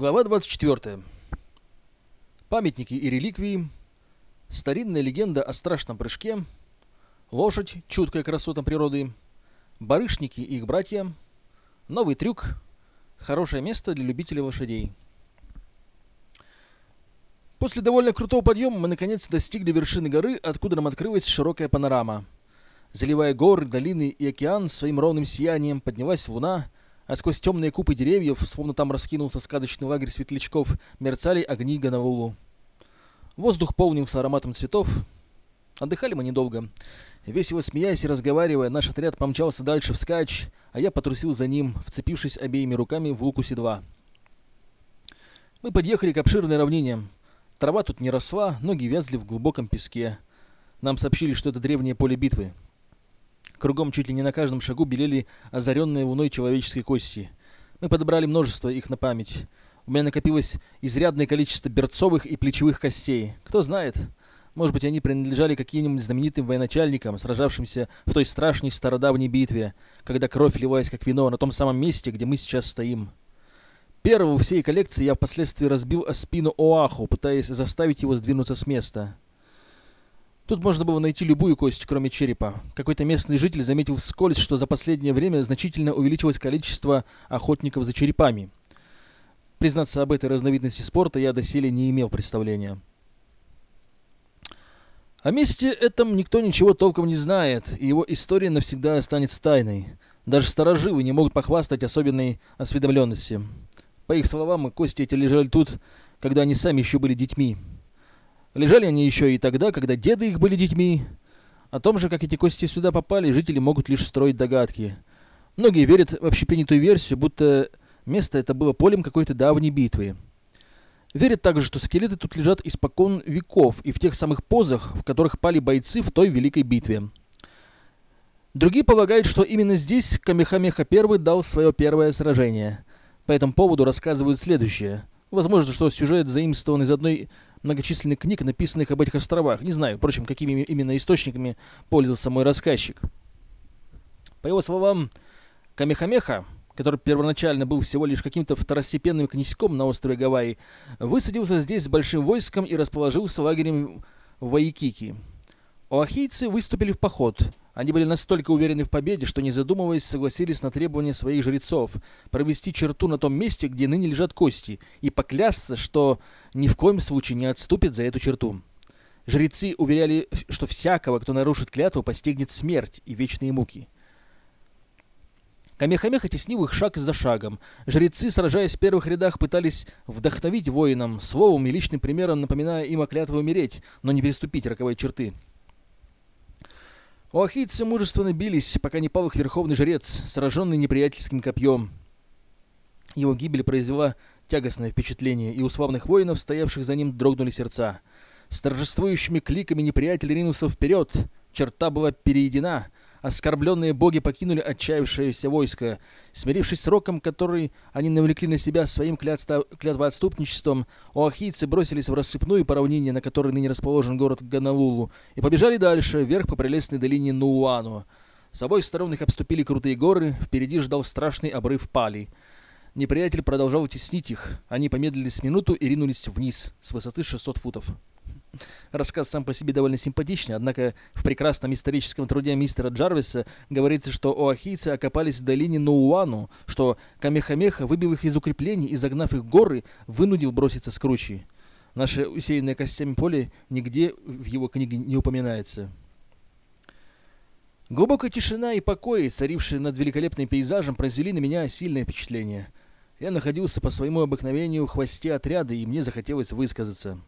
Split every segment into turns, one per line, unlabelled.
Глава 24. Памятники и реликвии. Старинная легенда о страшном прыжке. Лошадь, чуткая красота природы. Барышники и их братья. Новый трюк. Хорошее место для любителей лошадей. После довольно крутого подъема мы наконец достигли вершины горы, откуда нам открылась широкая панорама. Заливая горы, долины и океан своим ровным сиянием, поднялась луна — а сквозь темные купы деревьев, словно там раскинулся сказочный лагерь светлячков, мерцали огни Ганаулу. Воздух полнился ароматом цветов. Отдыхали мы недолго. Весело смеясь и разговаривая, наш отряд помчался дальше вскачь, а я потрусил за ним, вцепившись обеими руками в луку седла. Мы подъехали к обширной равнине. Трава тут не росла, ноги вязли в глубоком песке. Нам сообщили, что это древнее поле битвы. Кругом чуть ли не на каждом шагу белели озаренные луной человеческие кости. Мы подобрали множество их на память. У меня накопилось изрядное количество берцовых и плечевых костей. Кто знает, может быть, они принадлежали каким-нибудь знаменитым военачальникам, сражавшимся в той страшной стародавней битве, когда кровь лилась как вино на том самом месте, где мы сейчас стоим. Первого всей коллекции я впоследствии разбил о спину Оаху, пытаясь заставить его сдвинуться с места. Тут можно было найти любую кость, кроме черепа. Какой-то местный житель заметил вскользь, что за последнее время значительно увеличилось количество охотников за черепами. Признаться об этой разновидности спорта я доселе не имел представления. О месте этом никто ничего толком не знает, и его история навсегда останется тайной. Даже старожилы не могут похвастать особенной осведомленностью. По их словам, кости эти лежали тут, когда они сами еще были детьми. Лежали они еще и тогда, когда деды их были детьми. О том же, как эти кости сюда попали, жители могут лишь строить догадки. Многие верят в общепринятую версию, будто место это было полем какой-то давней битвы. Верят также, что скелеты тут лежат испокон веков и в тех самых позах, в которых пали бойцы в той великой битве. Другие полагают, что именно здесь Камехамеха I дал свое первое сражение. По этому поводу рассказывают следующее. Возможно, что сюжет заимствован из одной многочисленных книг, написанных об этих островах. Не знаю, впрочем, какими именно источниками пользовался мой рассказчик. По его словам, Камехамеха, который первоначально был всего лишь каким-то второстепенным князьком на острове Гавайи, высадился здесь с большим войском и расположился лагерем в Ваикики. Оахийцы выступили в поход – они были настолько уверены в победе, что, не задумываясь, согласились на требования своих жрецов провести черту на том месте, где ныне лежат кости, и поклясться, что ни в коем случае не отступят за эту черту. Жрецы уверяли, что всякого, кто нарушит клятву, постигнет смерть и вечные муки. Камехамеха теснил их шаг за шагом. Жрецы, сражаясь в первых рядах, пытались вдохновить воинам, словом и личным примером напоминая им о клятве умереть, но не переступить роковой черты. Уахийцы мужественно бились, пока не пал их верховный жрец, сраженный неприятельским копьем. Его гибель произвела тягостное впечатление, и у славных воинов, стоявших за ним, дрогнули сердца. С торжествующими кликами неприятель ринулся вперед. Черта была переедена — Оскорбленные боги покинули отчаявшееся войско. Смирившись с роком, который они навлекли на себя своим клятвоотступничеством, оахийцы бросились в рассыпную по равнине, на которой ныне расположен город Ганалулу, и побежали дальше, вверх по прелестной долине Нууану. С обоих сторон их обступили крутые горы, впереди ждал страшный обрыв Пали. Неприятель продолжал теснить их. Они помедлили с минуту и ринулись вниз, с высоты 600 футов. Рассказ сам по себе довольно симпатичный, однако в прекрасном историческом труде мистера Джарвиса говорится, что оахийцы окопались в долине Ноуану, что Камехамеха выбил их из укреплений и, загнав их в горы, вынудил броситься с кручи. Наше усеянное костями поле нигде в его книге не упоминается. Глубокая тишина и покой, царившие над великолепным пейзажем, произвели на меня сильное впечатление. Я находился по своему обыкновению в хвосте отряда, и мне захотелось высказаться.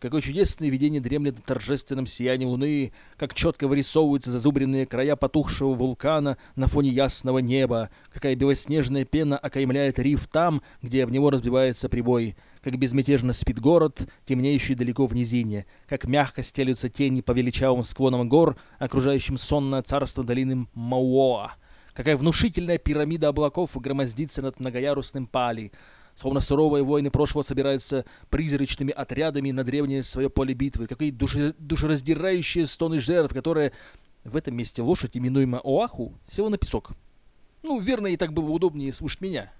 Какое чудесное видение дремлет в торжественном сиянии луны, как четко вырисовываются зазубренные края потухшего вулкана на фоне ясного неба, какая белоснежная пена окаймляет риф там, где в него разбивается прибой, как безмятежно спит город, темнеющий далеко в низине, как мягко стелются тени по величавым склонам гор, окружающим сонное царство долины Мауоа, какая внушительная пирамида облаков громоздится над многоярусным пали, Словно суровые воины прошлого собираются призрачными отрядами на древнее свое поле битвы. Какие душе, душераздирающие стоны жертв, которые в этом месте лошадь, именуемая Оаху, села на песок. Ну, верно, и так было удобнее слушать меня.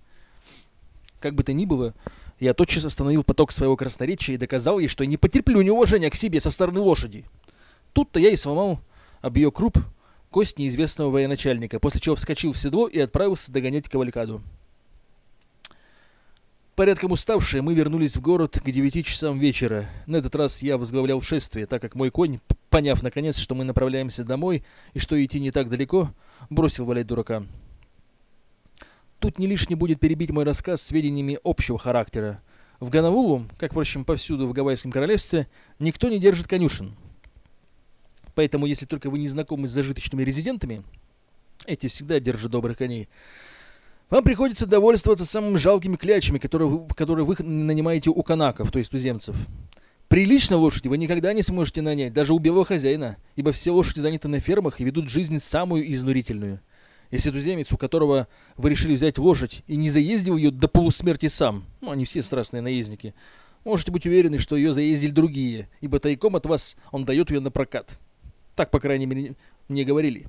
Как бы то ни было, Я тотчас остановил поток своего красноречия и доказал ей, что не потерплю неуважения к себе со стороны лошади. Тут-то я и сломал об ее круп кость неизвестного военачальника, после чего вскочил в седло и отправился догонять кавалькаду. Порядком уставшие, мы вернулись в город к девяти часам вечера. На этот раз я возглавлял шествие, так как мой конь, поняв наконец, что мы направляемся домой и что идти не так далеко, бросил валять дурака. Тут не лишне будет перебить мой рассказ сведениями общего характера. В Ганавулу, как, впрочем, повсюду в Гавайском королевстве, никто не держит конюшен. Поэтому, если только вы не знакомы с зажиточными резидентами, эти всегда держат добрых коней, вам приходится довольствоваться самыми жалкими клячами, которые которые вы нанимаете у канаков, то есть туземцев. Прилично лошади вы никогда не сможете нанять, даже у белого хозяина, ибо все лошади заняты на фермах и ведут жизнь самую изнурительную. Если туземец, у которого вы решили взять лошадь и не заездил ее до полусмерти сам, ну, они все страстные наездники, можете быть уверены, что ее заездили другие, ибо тайком от вас он дает ее на прокат. Так, по крайней мере, мне говорили.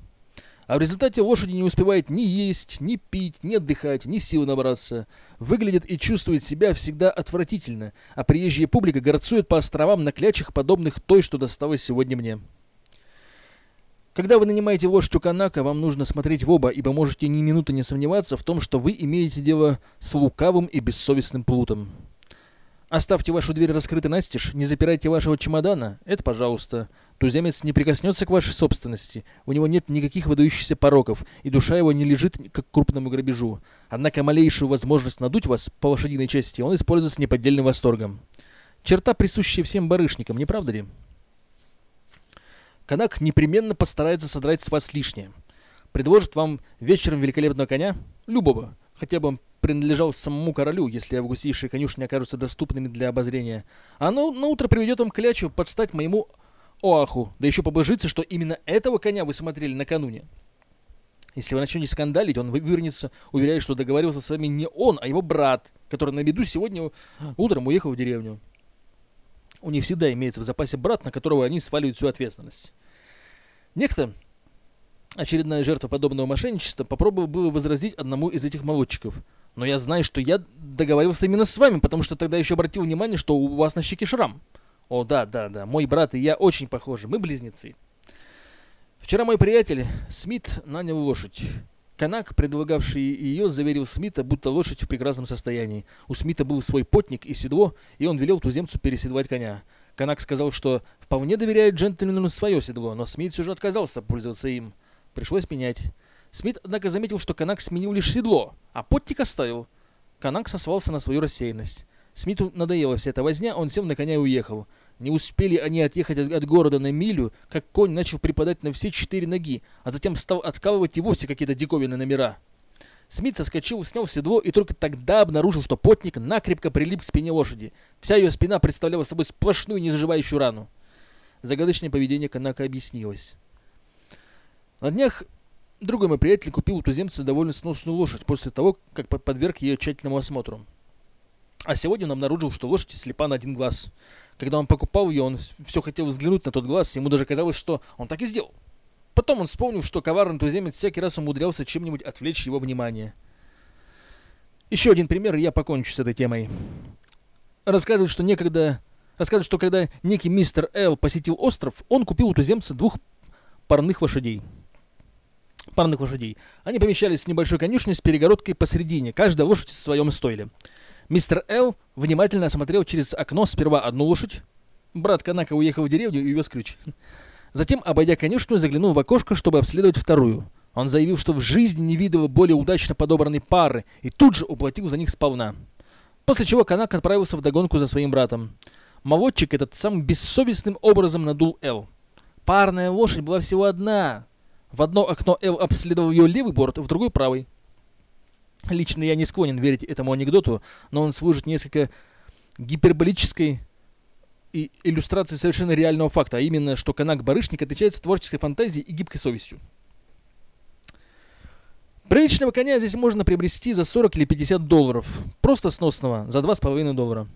А в результате лошади не успевает ни есть, ни пить, ни отдыхать, ни сил набраться. Выглядит и чувствует себя всегда отвратительно, а приезжая публика горцует по островам на клячах, подобных той, что досталось сегодня мне. Когда вы нанимаете лошадь у Канака, вам нужно смотреть в оба, ибо можете ни минуты не сомневаться в том, что вы имеете дело с лукавым и бессовестным плутом. Оставьте вашу дверь раскрытой настежь, не запирайте вашего чемодана, это пожалуйста. Туземец не прикоснется к вашей собственности, у него нет никаких выдающихся пороков, и душа его не лежит как к крупному грабежу. Однако малейшую возможность надуть вас по лошадиной части он использует с неподдельным восторгом. Черта, присущая всем барышникам, не правда ли? Канак непременно постарается содрать с вас лишнее. Предложит вам вечером великолепного коня, любого, хотя бы он принадлежал самому королю, если августейшие конюшни окажутся доступными для обозрения. А на утро приведет вам клячу подстать моему Оаху, да еще побожится, что именно этого коня вы смотрели накануне. Если вы начнете скандалить, он вывернется, уверяя, что договорился с вами не он, а его брат, который на беду сегодня утром уехал в деревню. У них всегда имеется в запасе брат, на которого они сваливают всю ответственность. Некто, очередная жертва подобного мошенничества, попробовал было возразить одному из этих молодчиков. Но я знаю, что я договорился именно с вами, потому что тогда еще обратил внимание, что у вас на щеке шрам. О, да, да, да, мой брат и я очень похожи, мы близнецы. Вчера мой приятель Смит нанял лошадь. Канак, предлагавший ее, заверил Смита, будто лошадь в прекрасном состоянии. У Смита был свой потник и седло, и он велел туземцу переседлать коня. Канак сказал, что вполне доверяет джентльмену свое седло, но Смит все же отказался пользоваться им. Пришлось менять. Смит, однако, заметил, что Канак сменил лишь седло, а потник оставил. Канак сосвался на свою рассеянность. Смиту надоела вся эта возня, он сел на коня и уехал. Не успели они отъехать от, от города на милю, как конь начал припадать на все четыре ноги, а затем стал откалывать и вовсе какие-то диковинные номера. Смит соскочил, снял седло и только тогда обнаружил, что потник накрепко прилип к спине лошади. Вся ее спина представляла собой сплошную незаживающую рану. Загадочное поведение Канака объяснилось. На днях другой мой приятель купил у туземца довольно сносную лошадь после того, как подверг ее тщательному осмотру. А сегодня он обнаружил, что лошадь слепа на один глаз. Когда он покупал ее, он все хотел взглянуть на тот глаз, ему даже казалось, что он так и сделал. Потом он вспомнил, что коварный туземец всякий раз умудрялся чем-нибудь отвлечь его внимание. Еще один пример, и я покончу с этой темой. Рассказывают, что некогда... Рассказывают, что когда некий мистер Эл посетил остров, он купил у туземца двух парных лошадей. Парных лошадей. Они помещались в небольшой конюшне с перегородкой посередине, каждая лошадь в своем стойле. Мистер Эл внимательно осмотрел через окно сперва одну лошадь. Брат Канака уехал в деревню и увез ключ. Затем, обойдя конюшню, заглянул в окошко, чтобы обследовать вторую. Он заявил, что в жизни не видел более удачно подобранной пары, и тут же уплатил за них сполна. После чего Канак отправился в догонку за своим братом. Молодчик этот самым бессовестным образом надул Эл. Парная лошадь была всего одна. В одно окно Эл обследовал ее левый борт, в другой правый. Лично я не склонен верить этому анекдоту, но он служит несколько гиперболической и иллюстрацией совершенно реального факта, а именно, что канак-барышник отличается творческой фантазией и гибкой совестью. Приличного коня здесь можно приобрести за 40 или 50 долларов. Просто сносного, за 2,5 доллара.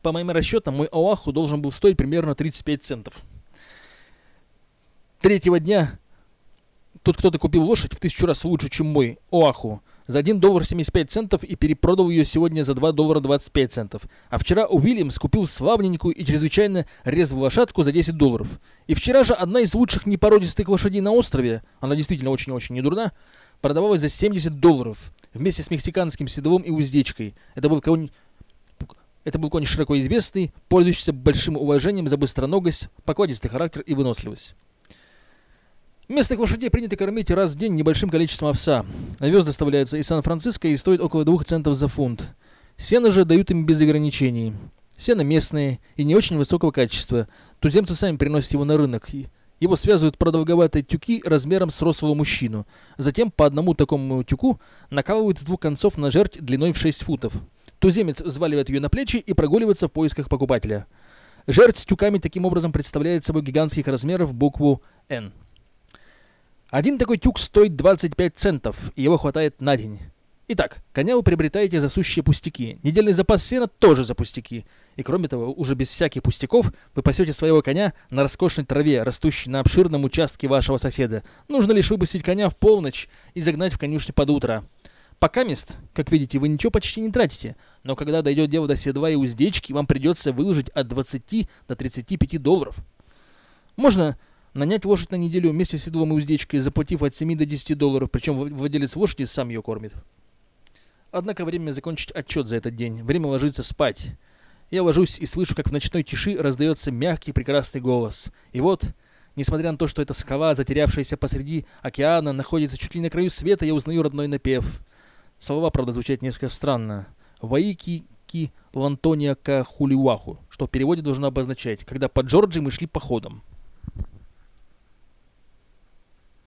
По моим расчетам, мой Оаху должен был стоить примерно 35 центов. Третьего дня тут кто-то купил лошадь в тысячу раз лучше, чем мой Оаху, за 1 доллар 75 центов и перепродал ее сегодня за 2 доллара 25 центов. А вчера Уильямс купил славненькую и чрезвычайно резвую лошадку за 10 долларов. И вчера же одна из лучших непородистых лошадей на острове, она действительно очень-очень недурна, продавалась за 70 долларов вместе с мексиканским седлом и уздечкой. Это был конь... Это был конь широко известный, пользующийся большим уважением за быстроногость, покладистый характер и выносливость. Местных лошадей принято кормить раз в день небольшим количеством овса. Овес доставляется из Сан-Франциско и стоит около 2 центов за фунт. Сено же дают им без ограничений. Сено местное и не очень высокого качества. Туземцы сами приносят его на рынок. Его связывают продолговатые тюки размером с рослого мужчину. Затем по одному такому тюку накалывают с двух концов на жерть длиной в 6 футов. Туземец взваливает ее на плечи и прогуливается в поисках покупателя. Жерть с тюками таким образом представляет собой гигантских размеров букву «Н». Один такой тюк стоит 25 центов, и его хватает на день. Итак, коня вы приобретаете за сущие пустяки. Недельный запас сена тоже за пустяки. И кроме того, уже без всяких пустяков, вы пасете своего коня на роскошной траве, растущей на обширном участке вашего соседа. Нужно лишь выпустить коня в полночь и загнать в конюшню под утро. Пока мест, как видите, вы ничего почти не тратите, но когда дойдет дело до седла и уздечки, вам придется выложить от 20 до 35 долларов. Можно Нанять лошадь на неделю вместе с седлом и уздечкой, заплатив от 7 до 10 долларов, причем владелец лошади сам ее кормит. Однако время закончить отчет за этот день. Время ложиться спать. Я ложусь и слышу, как в ночной тиши раздается мягкий прекрасный голос. И вот, несмотря на то, что эта скала, затерявшаяся посреди океана, находится чуть ли на краю света, я узнаю родной напев. Слова, правда, звучат несколько странно. «Ваики ки лантония ка хулиуаху», что в переводе должно обозначать «когда по Джорджии мы шли походом».